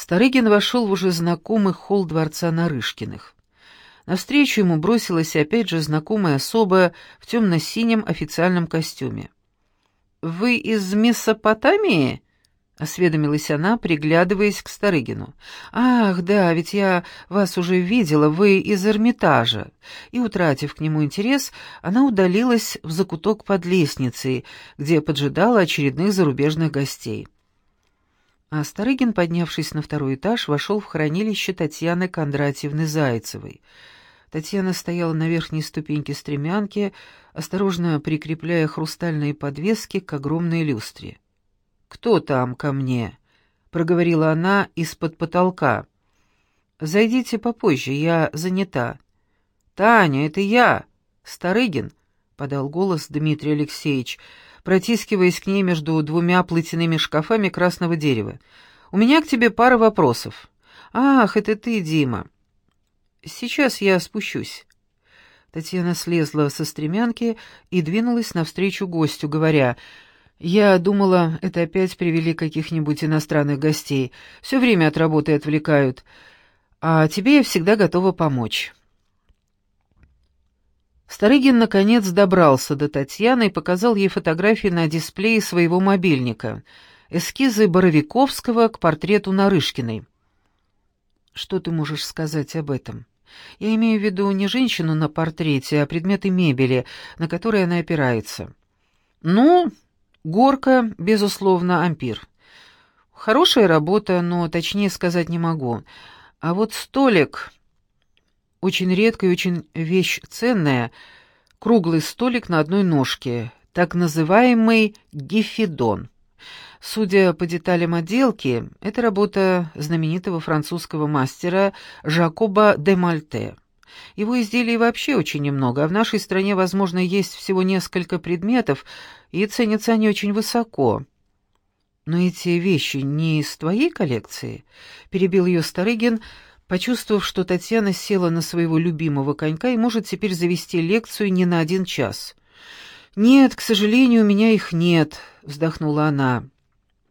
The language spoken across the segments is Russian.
Старыгин вошел в уже знакомый холл дворца Нарышкиных. Навстречу ему бросилась опять же знакомая особа в темно-синем официальном костюме. «Вы из Месопотамии?» — осведомилась она, приглядываясь к Старыгину. «Ах, да, ведь я вас уже видела, вы из Эрмитажа». И, утратив к нему интерес, она удалилась в закуток под лестницей, где поджидала очередных зарубежных гостей. А Старыгин, поднявшись на второй этаж, вошел в хранилище Татьяны Кондратьевны Зайцевой. Татьяна стояла на верхней ступеньке стремянки, осторожно прикрепляя хрустальные подвески к огромной люстре. «Кто там ко мне?» — проговорила она из-под потолка. «Зайдите попозже, я занята». «Таня, это я, Старыгин», — подал голос Дмитрий Алексеевич, — протискиваясь к ней между двумя платяными шкафами красного дерева. «У меня к тебе пара вопросов». «Ах, это ты, Дима». «Сейчас я спущусь». Татьяна слезла со стремянки и двинулась навстречу гостю, говоря, «Я думала, это опять привели каких-нибудь иностранных гостей. Все время от работы отвлекают. А тебе я всегда готова помочь». Старыгин, наконец, добрался до Татьяны и показал ей фотографии на дисплее своего мобильника. Эскизы Боровиковского к портрету Нарышкиной. «Что ты можешь сказать об этом?» «Я имею в виду не женщину на портрете, а предметы мебели, на которые она опирается». «Ну, горка, безусловно, ампир. Хорошая работа, но точнее сказать не могу. А вот столик...» Очень редкая и очень вещь ценная — круглый столик на одной ножке, так называемый гифидон. Судя по деталям отделки, это работа знаменитого французского мастера Жакоба де Мальте. Его изделий вообще очень немного, а в нашей стране, возможно, есть всего несколько предметов, и ценятся они очень высоко. «Но эти вещи не из твоей коллекции?» — перебил ее Старыгин — почувствовав, что Татьяна села на своего любимого конька и может теперь завести лекцию не на один час. «Нет, к сожалению, у меня их нет», — вздохнула она.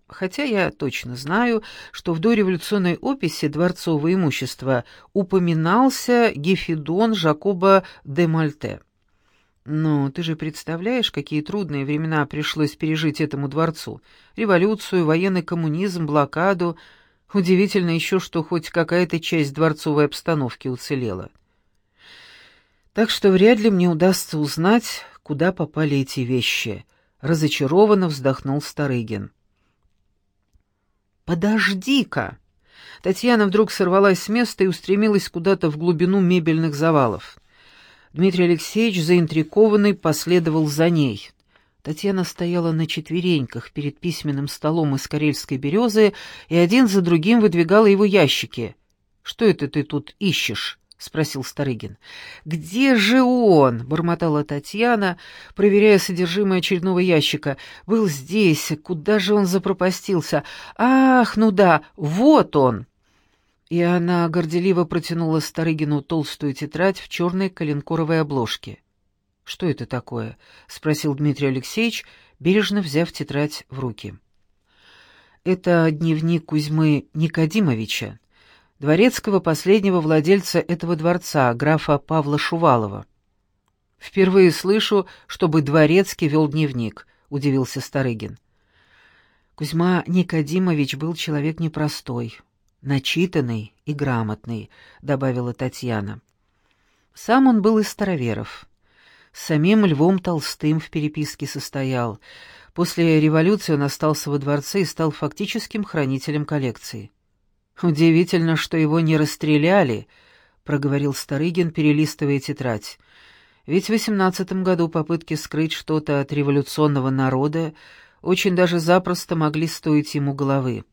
«Хотя я точно знаю, что в дореволюционной описи дворцового имущества упоминался Гефидон Жакоба де Мальте». Но ты же представляешь, какие трудные времена пришлось пережить этому дворцу. Революцию, военный коммунизм, блокаду — Удивительно еще, что хоть какая-то часть дворцовой обстановки уцелела. Так что вряд ли мне удастся узнать, куда попали эти вещи. Разочарованно вздохнул Старыгин. «Подожди-ка!» Татьяна вдруг сорвалась с места и устремилась куда-то в глубину мебельных завалов. Дмитрий Алексеевич, заинтрикованный, последовал за ней. Татьяна стояла на четвереньках перед письменным столом из карельской березы и один за другим выдвигала его ящики. «Что это ты тут ищешь?» — спросил Старыгин. «Где же он?» — бормотала Татьяна, проверяя содержимое очередного ящика. «Был здесь. Куда же он запропастился? Ах, ну да, вот он!» И она горделиво протянула Старыгину толстую тетрадь в черной коленкоровой обложке. «Что это такое?» — спросил Дмитрий Алексеевич, бережно взяв тетрадь в руки. «Это дневник Кузьмы Никодимовича, дворецкого последнего владельца этого дворца, графа Павла Шувалова». «Впервые слышу, чтобы дворецкий вел дневник», — удивился Старыгин. Кузьма Никодимович был человек непростой, начитанный и грамотный, — добавила Татьяна. Сам он был из староверов. С самим Львом Толстым в переписке состоял. После революции он остался во дворце и стал фактическим хранителем коллекции. «Удивительно, что его не расстреляли», — проговорил Старыгин, перелистывая тетрадь. «Ведь в восемнадцатом году попытки скрыть что-то от революционного народа очень даже запросто могли стоить ему головы».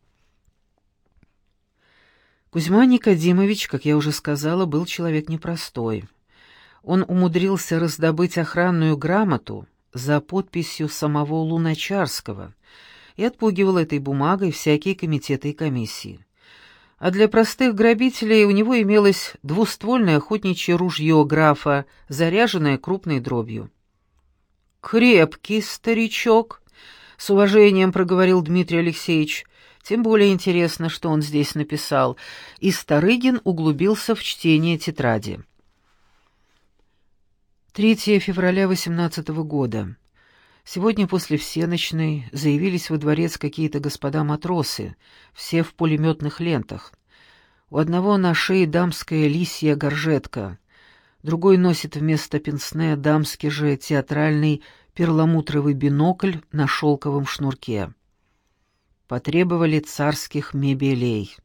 Кузьма Никодимович, как я уже сказала, был человек непростой он умудрился раздобыть охранную грамоту за подписью самого Луначарского и отпугивал этой бумагой всякие комитеты и комиссии. А для простых грабителей у него имелось двуствольное охотничье ружье графа, заряженное крупной дробью. «Крепкий старичок», — с уважением проговорил Дмитрий Алексеевич, Тем более интересно, что он здесь написал, и Старыгин углубился в чтение тетради. 3 февраля 18 года. Сегодня после всеночной заявились во дворец какие-то господа-матросы, все в пулеметных лентах. У одного на шее дамская лисья горжетка, другой носит вместо пенсне дамский же театральный перламутровый бинокль на шелковом шнурке. Потребовали царских мебелей.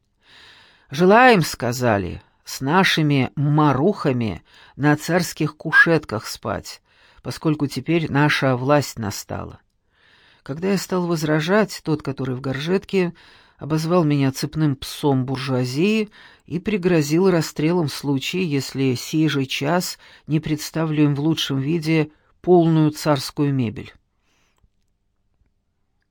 «Желаем», — сказали, — «с нашими марухами на царских кушетках спать, поскольку теперь наша власть настала». Когда я стал возражать, тот, который в горжетке, обозвал меня цепным псом буржуазии и пригрозил расстрелом в случае, если сей же час не представлю им в лучшем виде полную царскую мебель.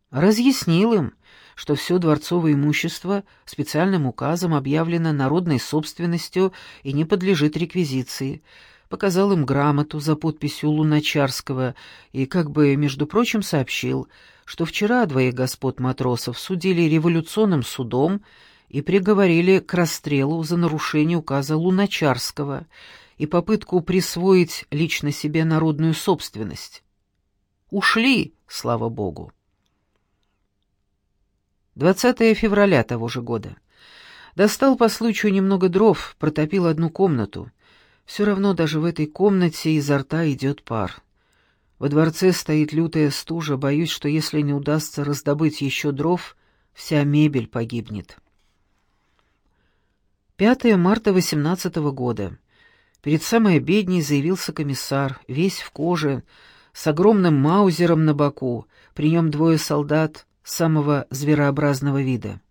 Разъяснил им, что все дворцовое имущество специальным указом объявлено народной собственностью и не подлежит реквизиции, показал им грамоту за подписью Луначарского и, как бы, между прочим, сообщил, что вчера двоих господ матросов судили революционным судом и приговорили к расстрелу за нарушение указа Луначарского и попытку присвоить лично себе народную собственность. Ушли, слава богу. 20 февраля того же года. Достал по случаю немного дров, протопил одну комнату. Все равно даже в этой комнате изо рта идет пар. Во дворце стоит лютая стужа, боюсь, что если не удастся раздобыть еще дров, вся мебель погибнет. 5 марта 18 года. Перед самой обедней заявился комиссар, весь в коже, с огромным маузером на боку, при нем двое солдат самого зверообразного вида.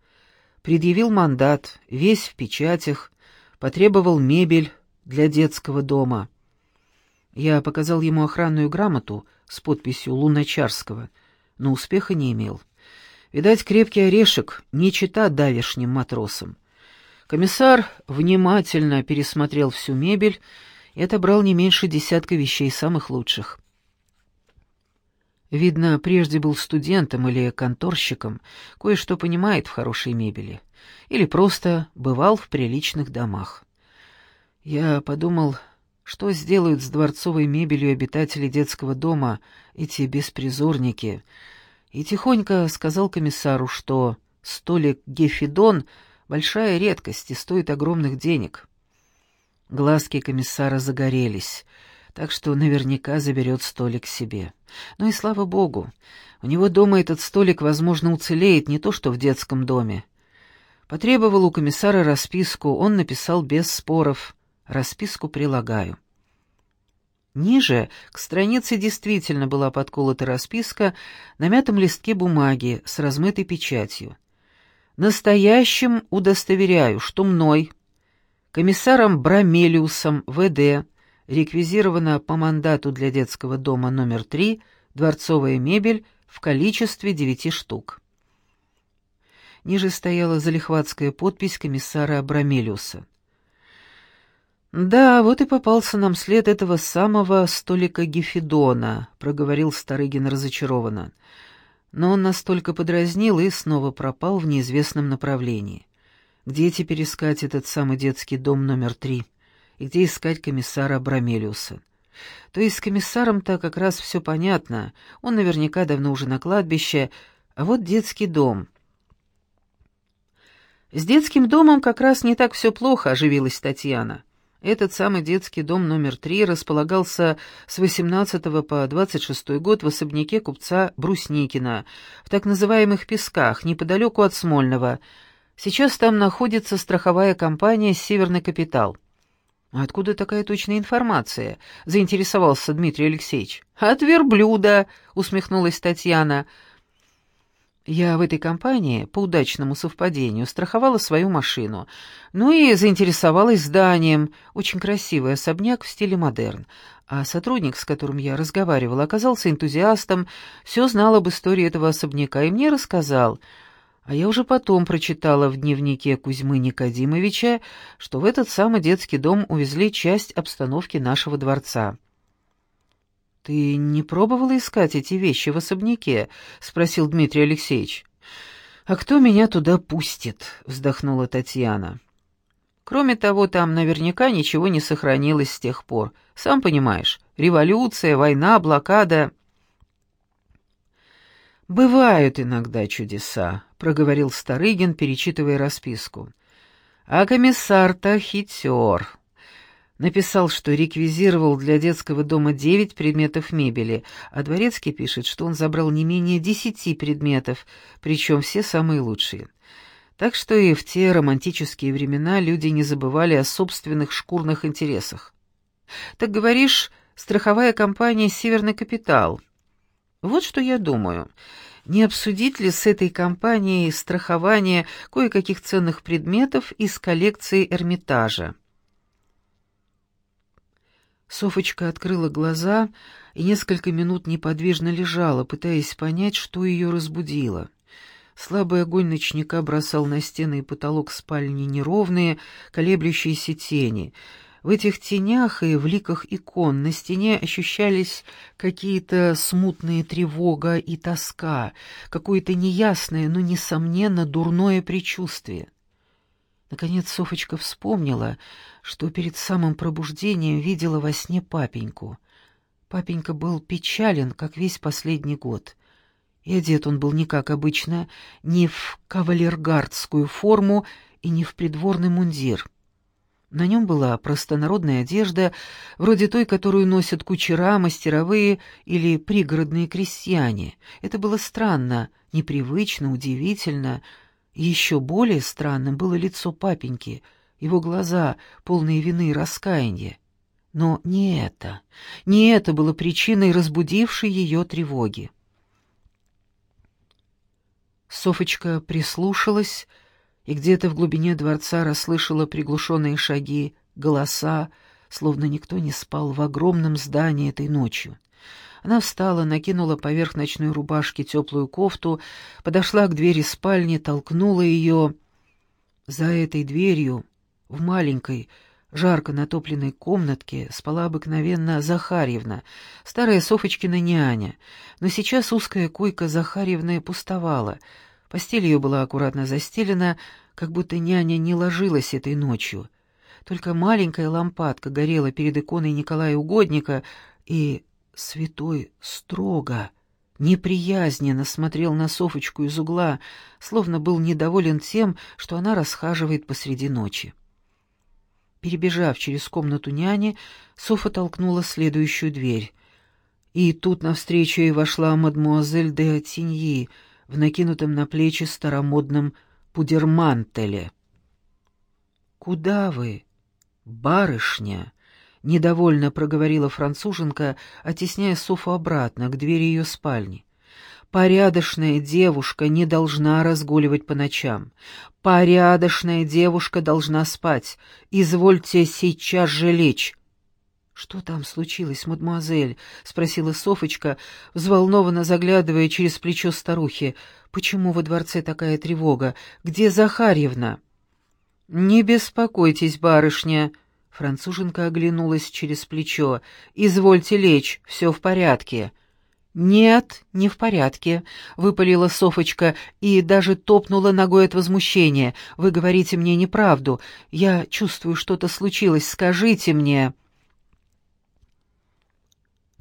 Предъявил мандат, весь в печатях, потребовал мебель для детского дома. Я показал ему охранную грамоту с подписью Луначарского, но успеха не имел. Видать, крепкий орешек, не чита давешним матросам. Комиссар внимательно пересмотрел всю мебель и отобрал не меньше десятка вещей самых лучших. Видно, прежде был студентом или конторщиком, кое-что понимает в хорошей мебели, или просто бывал в приличных домах. Я подумал, что сделают с дворцовой мебелью обитатели детского дома, эти беспризорники, и тихонько сказал комиссару, что столик Гефидон — Большая редкость и стоит огромных денег. Глазки комиссара загорелись, так что наверняка заберет столик себе. Ну и слава богу, у него дома этот столик, возможно, уцелеет, не то что в детском доме. Потребовал у комиссара расписку, он написал без споров. Расписку прилагаю. Ниже к странице действительно была подколота расписка на мятом листке бумаги с размытой печатью. Настоящим удостоверяю, что мной, комиссаром Брамелиусом ВД, реквизирована по мандату для детского дома номер 3 дворцовая мебель в количестве девяти штук. Ниже стояла залихватская подпись комиссара Брамелиуса. «Да, вот и попался нам след этого самого столика Гефидона», — проговорил Старыгин разочарованно но он настолько подразнил и снова пропал в неизвестном направлении. Где теперь искать этот самый детский дом номер три? Где искать комиссара Абрамелиуса? То есть с комиссаром-то как раз все понятно, он наверняка давно уже на кладбище, а вот детский дом. С детским домом как раз не так все плохо, оживилась Татьяна. Этот самый детский дом номер три располагался с 18 по 26 год в особняке купца Брусникина, в так называемых Песках, неподалеку от Смольного. Сейчас там находится страховая компания «Северный капитал». «Откуда такая точная информация?» — заинтересовался Дмитрий Алексеевич. «От верблюда», — усмехнулась Татьяна. Я в этой компании, по удачному совпадению, страховала свою машину. Ну и заинтересовалась зданием. Очень красивый особняк в стиле модерн. А сотрудник, с которым я разговаривала, оказался энтузиастом, все знал об истории этого особняка и мне рассказал. А я уже потом прочитала в дневнике Кузьмы Никодимовича, что в этот самый детский дом увезли часть обстановки нашего дворца. «Ты не пробовала искать эти вещи в особняке?» — спросил Дмитрий Алексеевич. «А кто меня туда пустит?» — вздохнула Татьяна. «Кроме того, там наверняка ничего не сохранилось с тех пор. Сам понимаешь, революция, война, блокада...» «Бывают иногда чудеса», — проговорил Старыгин, перечитывая расписку. «А комиссар-то хитер. Написал, что реквизировал для детского дома девять предметов мебели, а Дворецкий пишет, что он забрал не менее десяти предметов, причем все самые лучшие. Так что и в те романтические времена люди не забывали о собственных шкурных интересах. Так говоришь, страховая компания «Северный капитал». Вот что я думаю. Не обсудить ли с этой компанией страхование кое-каких ценных предметов из коллекции Эрмитажа? Софочка открыла глаза и несколько минут неподвижно лежала, пытаясь понять, что ее разбудило. Слабый огонь ночника бросал на стены и потолок спальни неровные, колеблющиеся тени. В этих тенях и в ликах икон на стене ощущались какие-то смутные тревога и тоска, какое-то неясное, но, несомненно, дурное предчувствие. Наконец Софочка вспомнила, что перед самым пробуждением видела во сне папеньку. Папенька был печален, как весь последний год. И одет он был не как обычно, не в кавалергардскую форму и не в придворный мундир. На нем была простонародная одежда, вроде той, которую носят кучера, мастеровые или пригородные крестьяне. Это было странно, непривычно, удивительно — еще более странным было лицо папеньки, его глаза, полные вины и раскаяния. Но не это, не это было причиной разбудившей ее тревоги. Софочка прислушалась и где-то в глубине дворца расслышала приглушенные шаги, голоса, словно никто не спал в огромном здании этой ночью. Она встала, накинула поверх ночной рубашки теплую кофту, подошла к двери спальни, толкнула ее. За этой дверью, в маленькой, жарко натопленной комнатке, спала обыкновенно Захарьевна, старая Софочкина няня, но сейчас узкая койка Захарьевны пустовала. Постель ее была аккуратно застелена, как будто няня не ложилась этой ночью. Только маленькая лампадка горела перед иконой Николая Угодника, и Святой строго, неприязненно смотрел на Софочку из угла, словно был недоволен тем, что она расхаживает посреди ночи. Перебежав через комнату няни, Софа толкнула следующую дверь. И тут навстречу ей вошла мадмуазель де Атиньи в накинутом на плечи старомодном пудермантеле. «Куда вы, барышня?» Недовольно проговорила француженка, оттесняя Софу обратно, к двери ее спальни. Порядочная девушка не должна разгуливать по ночам. Порядочная девушка должна спать. Извольте сейчас же лечь. «Что там случилось, мадемуазель?» — спросила Софочка, взволнованно заглядывая через плечо старухи. «Почему во дворце такая тревога? Где Захарьевна?» «Не беспокойтесь, барышня», Француженка оглянулась через плечо. «Извольте лечь, все в порядке». «Нет, не в порядке», — выпалила Софочка и даже топнула ногой от возмущения. «Вы говорите мне неправду. Я чувствую, что-то случилось. Скажите мне».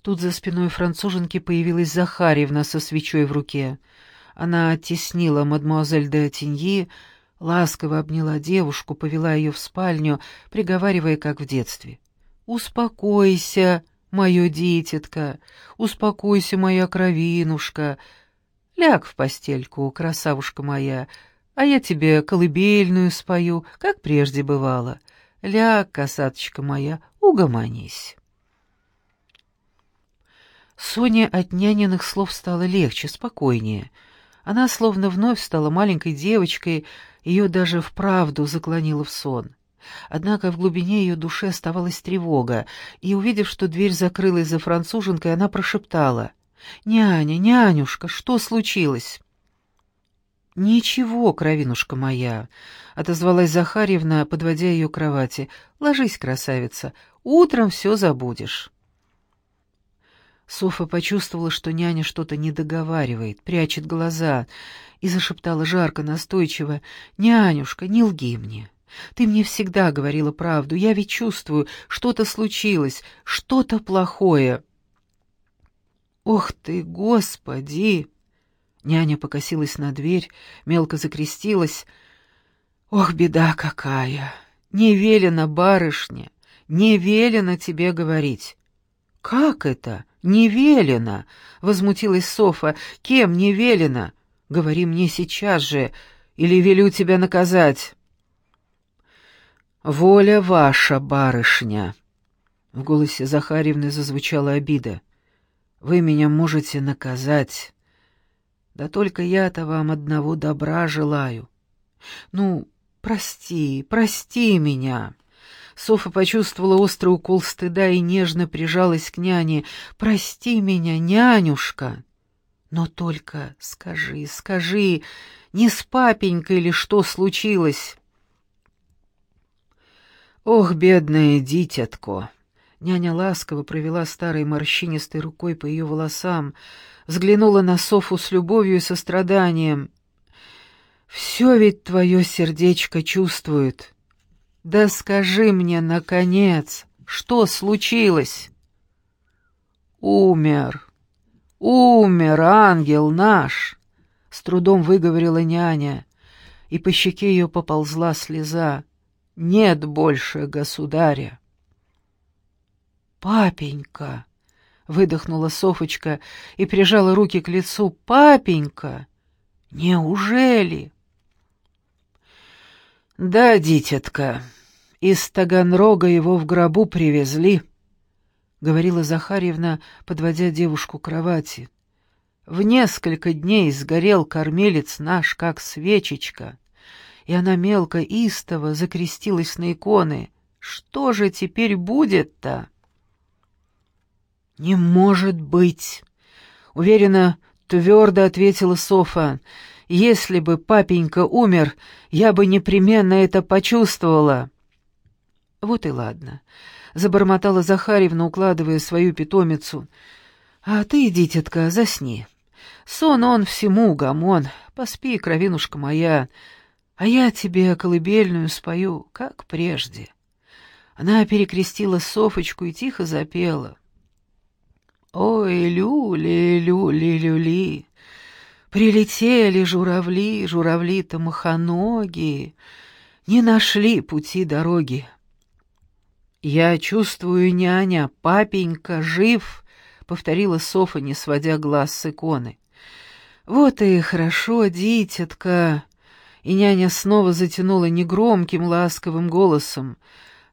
Тут за спиной француженки появилась Захарьевна со свечой в руке. Она оттеснила мадемуазель де Тиньи, ласково обняла девушку, повела ее в спальню, приговаривая, как в детстве. «Успокойся, мое дитятко, успокойся, моя кровинушка. Ляг в постельку, красавушка моя, а я тебе колыбельную спою, как прежде бывало. Ляг, косаточка моя, угомонись». Соне от няниных слов стало легче, спокойнее. Она словно вновь стала маленькой девочкой, ее даже вправду заклонило в сон. Однако в глубине ее души оставалась тревога, и, увидев, что дверь закрылась за француженкой, она прошептала. «Няня, нянюшка, что случилось?» «Ничего, кровинушка моя», — отозвалась Захарьевна, подводя ее к кровати. «Ложись, красавица, утром все забудешь». Софа почувствовала, что няня что-то не договаривает, прячет глаза, и зашептала жарко, настойчиво: "Нянюшка, не лги мне. Ты мне всегда говорила правду. Я ведь чувствую, что-то случилось, что-то плохое". Ох ты, Господи! Няня покосилась на дверь, мелко закрестилась. Ох, беда какая! Не велено, барышня, не велено тебе говорить. Как это? «Не велено!» — возмутилась Софа. «Кем не велено? Говори мне сейчас же, или велю тебя наказать». «Воля ваша, барышня!» В голосе Захарьевны зазвучала обида. «Вы меня можете наказать. Да только я-то вам одного добра желаю. Ну, прости, прости меня!» Софа почувствовала острый укол стыда и нежно прижалась к няне. «Прости меня, нянюшка!» «Но только скажи, скажи, не с папенькой ли что случилось?» «Ох, бедная дитятко!» Няня ласково провела старой морщинистой рукой по ее волосам, взглянула на Софу с любовью и состраданием. «Все ведь твое сердечко чувствует. Да скажи мне, наконец, что случилось? Умер. Умер ангел наш, с трудом выговорила няня, и по щеке ее поползла слеза. Нет больше государя. Папенька, выдохнула Софочка и прижала руки к лицу. Папенька, неужели? «Да, дитятка, из Таганрога его в гробу привезли», — говорила Захарьевна, подводя девушку к кровати. «В несколько дней сгорел кормилец наш, как свечечка, и она мелко истово закрестилась на иконы. Что же теперь будет-то?» «Не может быть!» — уверенно, твердо ответила Софа. Если бы папенька умер, я бы непременно это почувствовала. Вот и ладно, забормотала Захарьевна, укладывая свою питомицу. А ты, дитятка, засни. Сон он всему гамон. Поспи, кровинушка моя, а я тебе колыбельную спою, как прежде. Она перекрестила Софочку и тихо запела. Ой, люли, люли, люли. Прилетели журавли, журавли-то махоногие, не нашли пути дороги. «Я чувствую, няня, папенька жив», — повторила Софа, не сводя глаз с иконы. «Вот и хорошо, дитятка!» И няня снова затянула негромким ласковым голосом.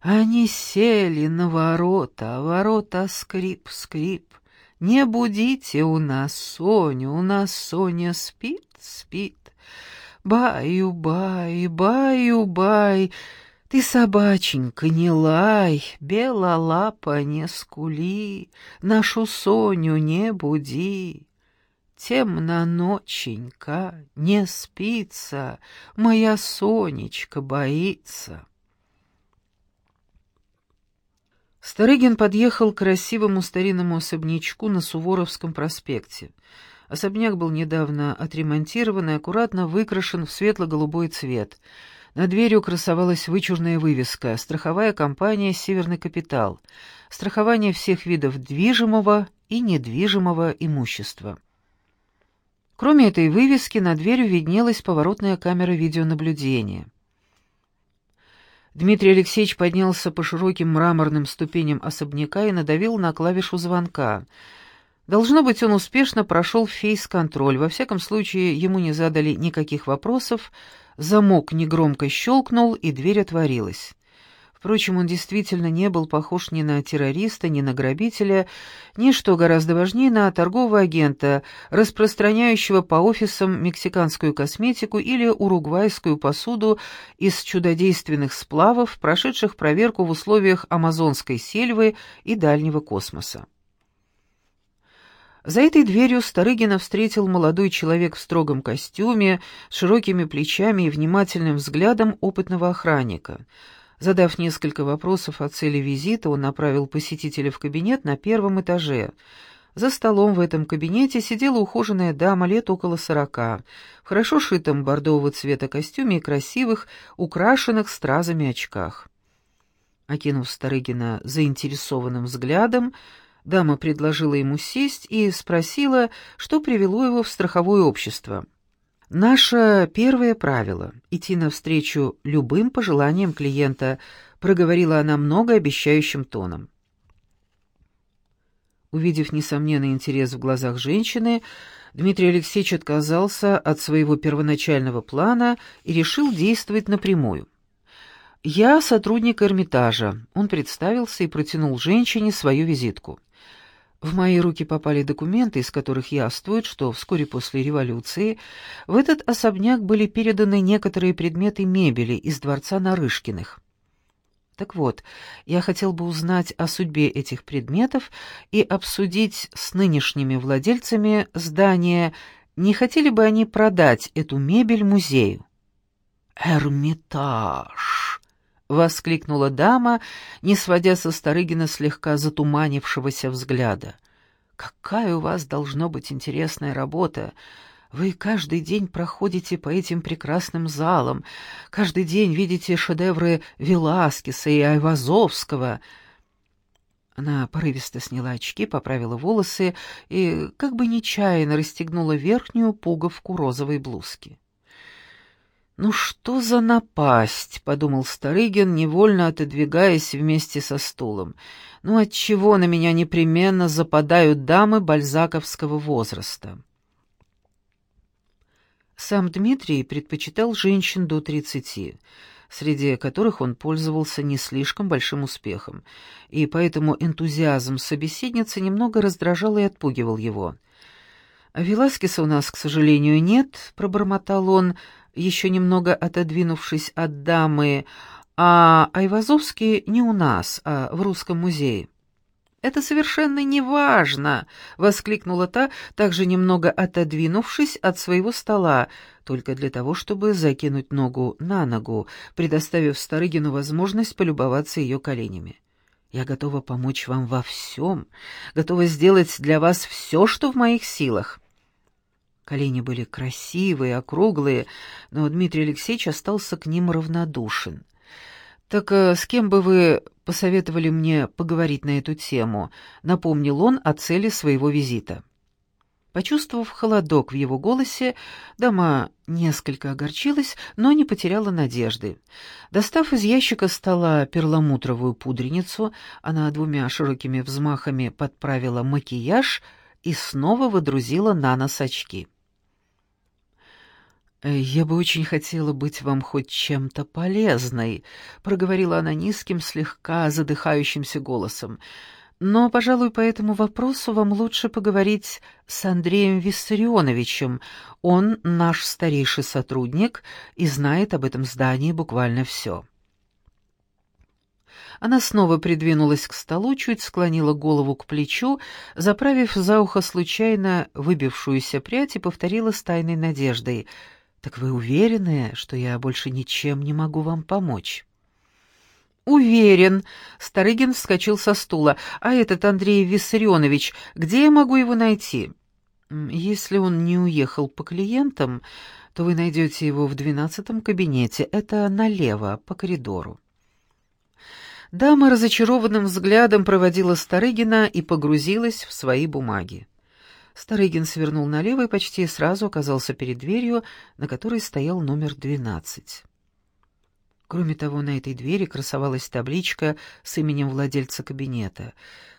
Они сели на ворота, ворота скрип-скрип. Не будите у нас Соню, у нас Соня спит, спит. Баю-бай, баю-бай, ты, собаченька, не лай, белолапа не скули, нашу Соню не буди. Темно ноченька, не спится, моя Сонечка боится. Старыгин подъехал к красивому старинному особнячку на Суворовском проспекте. Особняк был недавно отремонтирован и аккуратно выкрашен в светло-голубой цвет. На дверью красовалась вычурная вывеска «Страховая компания «Северный капитал». Страхование всех видов движимого и недвижимого имущества. Кроме этой вывески, на дверью виднелась поворотная камера видеонаблюдения. Дмитрий Алексеевич поднялся по широким мраморным ступеням особняка и надавил на клавишу звонка. Должно быть, он успешно прошел фейс-контроль, во всяком случае, ему не задали никаких вопросов, замок негромко щелкнул, и дверь отворилась. Впрочем, он действительно не был похож ни на террориста, ни на грабителя, ни, что гораздо важнее, на торгового агента, распространяющего по офисам мексиканскую косметику или уругвайскую посуду из чудодейственных сплавов, прошедших проверку в условиях амазонской сельвы и дальнего космоса. За этой дверью Старыгина встретил молодой человек в строгом костюме, с широкими плечами и внимательным взглядом опытного охранника — Задав несколько вопросов о цели визита, он направил посетителя в кабинет на первом этаже. За столом в этом кабинете сидела ухоженная дама лет около сорока, в хорошо шитом бордового цвета костюме и красивых, украшенных стразами очках. Окинув Старыгина заинтересованным взглядом, дама предложила ему сесть и спросила, что привело его в страховое общество. «Наше первое правило — идти навстречу любым пожеланиям клиента», — проговорила она многообещающим тоном. Увидев несомненный интерес в глазах женщины, Дмитрий Алексеевич отказался от своего первоначального плана и решил действовать напрямую. «Я сотрудник Эрмитажа», — он представился и протянул женщине свою визитку. В мои руки попали документы, из которых яствует, что вскоре после революции в этот особняк были переданы некоторые предметы мебели из дворца Нарышкиных. Так вот, я хотел бы узнать о судьбе этих предметов и обсудить с нынешними владельцами здания, не хотели бы они продать эту мебель музею. «Эрмитаж!» — воскликнула дама, не сводя со Старыгина слегка затуманившегося взгляда. «Какая у вас должно быть интересная работа! Вы каждый день проходите по этим прекрасным залам, каждый день видите шедевры Веласкеса и Айвазовского. Она порывисто сняла очки, поправила волосы и как бы нечаянно расстегнула верхнюю пуговку розовой блузки. «Ну что за напасть?» — подумал Старыгин, невольно отодвигаясь вместе со стулом. «Ну отчего на меня непременно западают дамы бальзаковского возраста?» Сам Дмитрий предпочитал женщин до тридцати, среди которых он пользовался не слишком большим успехом, и поэтому энтузиазм собеседницы немного раздражал и отпугивал его. «А «Веласкеса у нас, к сожалению, нет», — пробормотал он, еще немного отодвинувшись от дамы, «а Айвазовский не у нас, а в Русском музее». «Это совершенно неважно!» — воскликнула та, также немного отодвинувшись от своего стола, только для того, чтобы закинуть ногу на ногу, предоставив Старыгину возможность полюбоваться ее коленями. «Я готова помочь вам во всем, готова сделать для вас все, что в моих силах». Колени были красивые, округлые, но Дмитрий Алексеевич остался к ним равнодушен. «Так э, с кем бы вы посоветовали мне поговорить на эту тему?» — напомнил он о цели своего визита. Почувствовав холодок в его голосе, дама несколько огорчилась, но не потеряла надежды. Достав из ящика стола перламутровую пудреницу, она двумя широкими взмахами подправила макияж и снова водрузила на нос очки. «Э, «Я бы очень хотела быть вам хоть чем-то полезной», — проговорила она низким, слегка задыхающимся голосом. «Но, пожалуй, по этому вопросу вам лучше поговорить с Андреем Виссарионовичем. Он наш старейший сотрудник и знает об этом здании буквально все». Она снова придвинулась к столу, чуть склонила голову к плечу, заправив за ухо случайно выбившуюся прядь и повторила с тайной надеждой — «Так вы уверены, что я больше ничем не могу вам помочь?» «Уверен», — Старыгин вскочил со стула. «А этот Андрей Виссарионович, где я могу его найти?» «Если он не уехал по клиентам, то вы найдете его в двенадцатом кабинете. Это налево, по коридору». Дама разочарованным взглядом проводила Старыгина и погрузилась в свои бумаги. Старыгин свернул налево и почти сразу оказался перед дверью, на которой стоял номер 12. Кроме того, на этой двери красовалась табличка с именем владельца кабинета.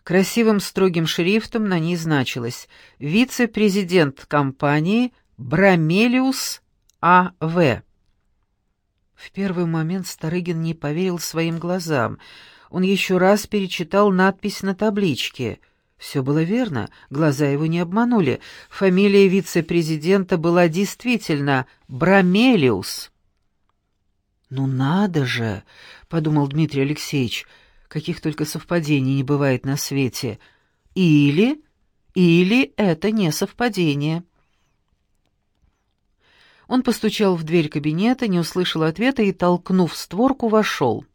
Красивым строгим шрифтом на ней значилось «Вице-президент компании Брамелиус А.В.» В первый момент Старыгин не поверил своим глазам. Он еще раз перечитал надпись на табличке — все было верно, глаза его не обманули. Фамилия вице-президента была действительно Брамелиус. «Ну надо же!» — подумал Дмитрий Алексеевич. «Каких только совпадений не бывает на свете. Или... или это не совпадение». Он постучал в дверь кабинета, не услышал ответа и, толкнув створку, вошел.